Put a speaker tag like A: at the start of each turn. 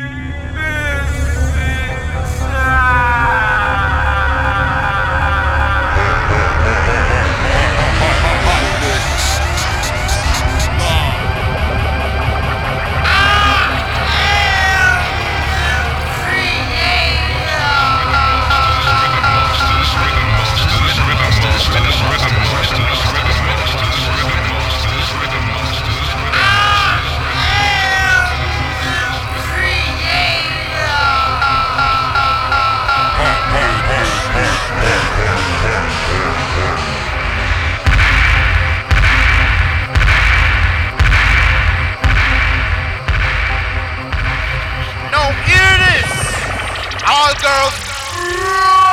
A: Bye.
B: all girls.